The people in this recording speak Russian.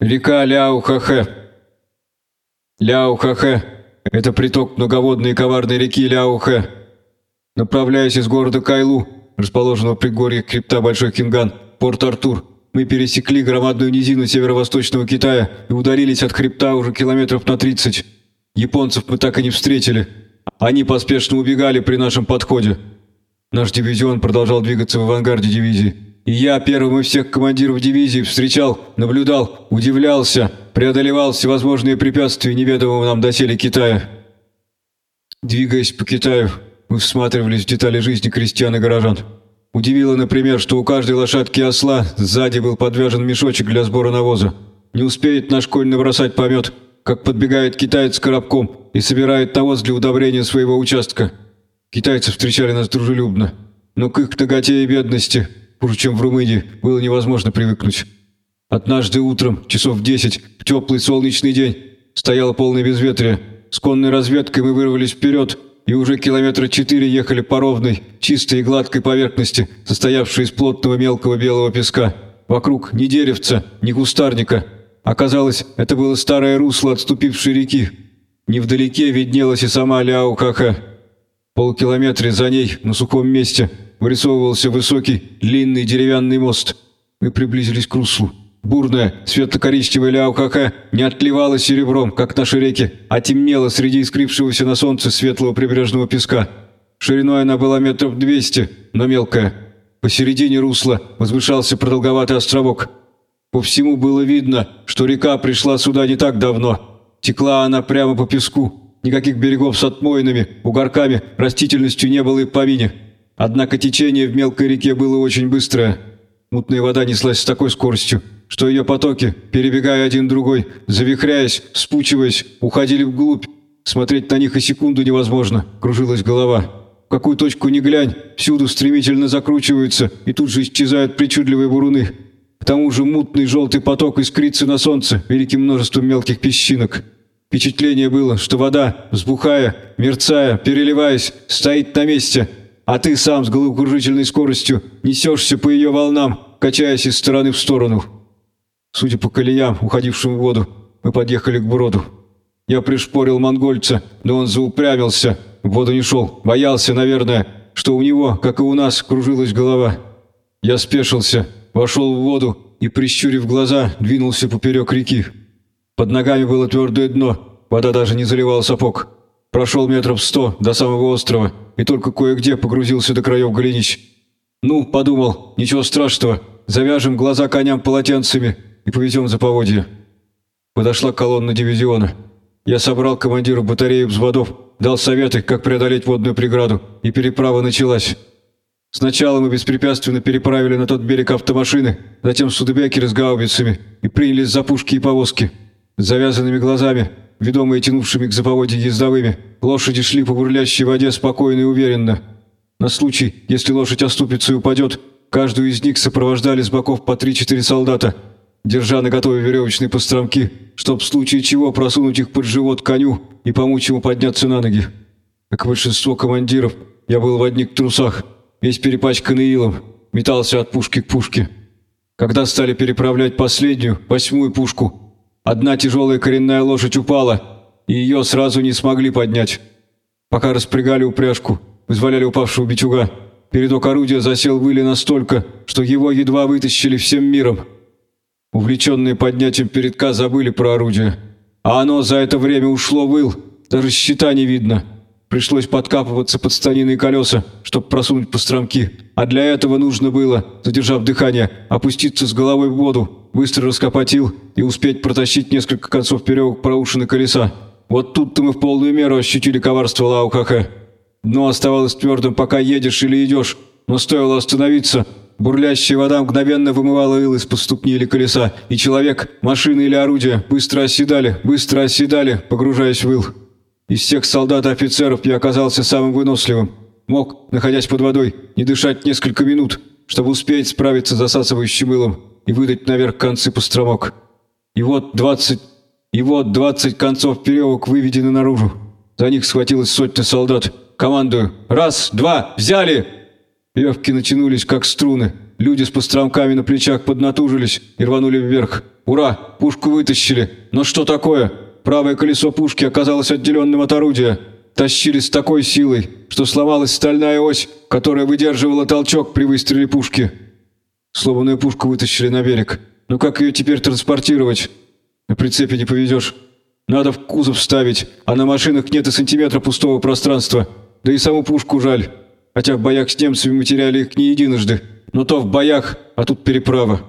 Река Ляухахе. Ляухахе – это приток многоводной и коварной реки Ляухе. Направляясь из города Кайлу, расположенного в пригорье крипта Большой Кинган, Порт-Артур, мы пересекли громадную низину северо-восточного Китая и удалились от хребта уже километров на 30. Японцев мы так и не встретили. Они поспешно убегали при нашем подходе. Наш дивизион продолжал двигаться в авангарде дивизии. И я первым из всех командиров дивизии встречал, наблюдал, удивлялся, преодолевал всевозможные препятствия неведомого нам доселе Китая. Двигаясь по Китаю, мы всматривались в детали жизни крестьян и горожан. Удивило, например, что у каждой лошадки осла сзади был подвяжен мешочек для сбора навоза. Не успеет наш конь набросать помет, как подбегает китаец с коробком и собирает навоз для удобрения своего участка. Китайцы встречали нас дружелюбно, но к их наготе и бедности – хуже, чем в Румынии, было невозможно привыкнуть. Однажды утром, часов в десять, в теплый солнечный день, стояло полное безветрие. С конной разведкой мы вырвались вперед и уже километра четыре ехали по ровной, чистой и гладкой поверхности, состоявшей из плотного мелкого белого песка. Вокруг ни деревца, ни кустарника. Оказалось, это было старое русло отступившей реки. Невдалеке виднелась и сама Ляухаха. Полкилометра за ней, на сухом месте – вырисовывался высокий, длинный деревянный мост. Мы приблизились к руслу. Бурная, светло-коричневая ляукака не отливала серебром, как наши реки, а темнела среди искрившегося на солнце светлого прибрежного песка. Шириной она была метров двести, но мелкая. Посередине русла возвышался продолговатый островок. По всему было видно, что река пришла сюда не так давно. Текла она прямо по песку. Никаких берегов с отмоинами, угорками, растительностью не было и помине. Однако течение в мелкой реке было очень быстрое. Мутная вода неслась с такой скоростью, что ее потоки, перебегая один другой, завихряясь, спучиваясь, уходили вглубь. Смотреть на них и секунду невозможно, кружилась голова. В какую точку ни глянь, всюду стремительно закручиваются и тут же исчезают причудливые буруны. К тому же мутный желтый поток искрится на солнце великим множеством мелких песчинок. Впечатление было, что вода, взбухая, мерцая, переливаясь, стоит на месте – а ты сам с головокружительной скоростью несешься по ее волнам, качаясь из стороны в сторону. Судя по колеям, уходившим в воду, мы подъехали к броду. Я пришпорил монгольца, но он заупрямился, в воду не шел, боялся, наверное, что у него, как и у нас, кружилась голова. Я спешился, вошел в воду и, прищурив глаза, двинулся поперек реки. Под ногами было твердое дно, вода даже не заливала сапог. Прошел метров сто до самого острова и только кое-где погрузился до краев голенищ. Ну, подумал, ничего страшного, завяжем глаза коням полотенцами и повезем за поводья. Подошла колонна дивизиона. Я собрал командиру батареи взводов, дал советы, как преодолеть водную преграду, и переправа началась. Сначала мы беспрепятственно переправили на тот берег автомашины, затем судебекеры с гаубицами и принялись за пушки и повозки. С завязанными глазами ведомые тянувшими к заповоде ездовыми, лошади шли по бурлящей воде спокойно и уверенно. На случай, если лошадь оступится и упадет, каждую из них сопровождали с боков по три-четыре солдата, держа на готове веревочные постромки, чтоб в случае чего просунуть их под живот коню и помочь ему подняться на ноги. Как большинство командиров, я был в одних трусах, весь перепачканный илом, метался от пушки к пушке. Когда стали переправлять последнюю, восьмую пушку, Одна тяжелая коренная лошадь упала, и ее сразу не смогли поднять. Пока распрягали упряжку, вызволяли упавшего бичуга, передок орудия засел выли настолько, что его едва вытащили всем миром. Увлеченные поднятием передка забыли про орудие. А оно за это время ушло выл, даже щита не видно. Пришлось подкапываться под станины колеса, чтобы просунуть постромки. А для этого нужно было, задержав дыхание, опуститься с головой в воду, быстро раскопать ил и успеть протащить несколько концов веревок проушины колеса. Вот тут-то мы в полную меру ощутили коварство Лаухахе. Дно оставалось твердым, пока едешь или идешь, но стоило остановиться. Бурлящая вода мгновенно вымывала ил из-под ступни или колеса, и человек, машина или орудие быстро оседали, быстро оседали, погружаясь в ил. Из всех солдат и офицеров я оказался самым выносливым. Мог, находясь под водой, не дышать несколько минут, чтобы успеть справиться с засасывающим илом и выдать наверх концы постромок. И вот двадцать... И вот двадцать концов веревок выведены наружу. За них схватилась сотня солдат. Командую. Раз, два, взяли! Веревки натянулись, как струны. Люди с постромками на плечах поднатужились и рванули вверх. Ура! Пушку вытащили. Но что такое? Правое колесо пушки оказалось отделенным от орудия. Тащили с такой силой, что сломалась стальная ось, которая выдерживала толчок при выстреле пушки. Сломанную пушку вытащили на берег. Но как ее теперь транспортировать? На прицепе не повезешь. Надо в кузов ставить, а на машинах нет и сантиметра пустого пространства. Да и саму пушку жаль. Хотя в боях с немцами мы теряли их не единожды. Но то в боях, а тут переправа.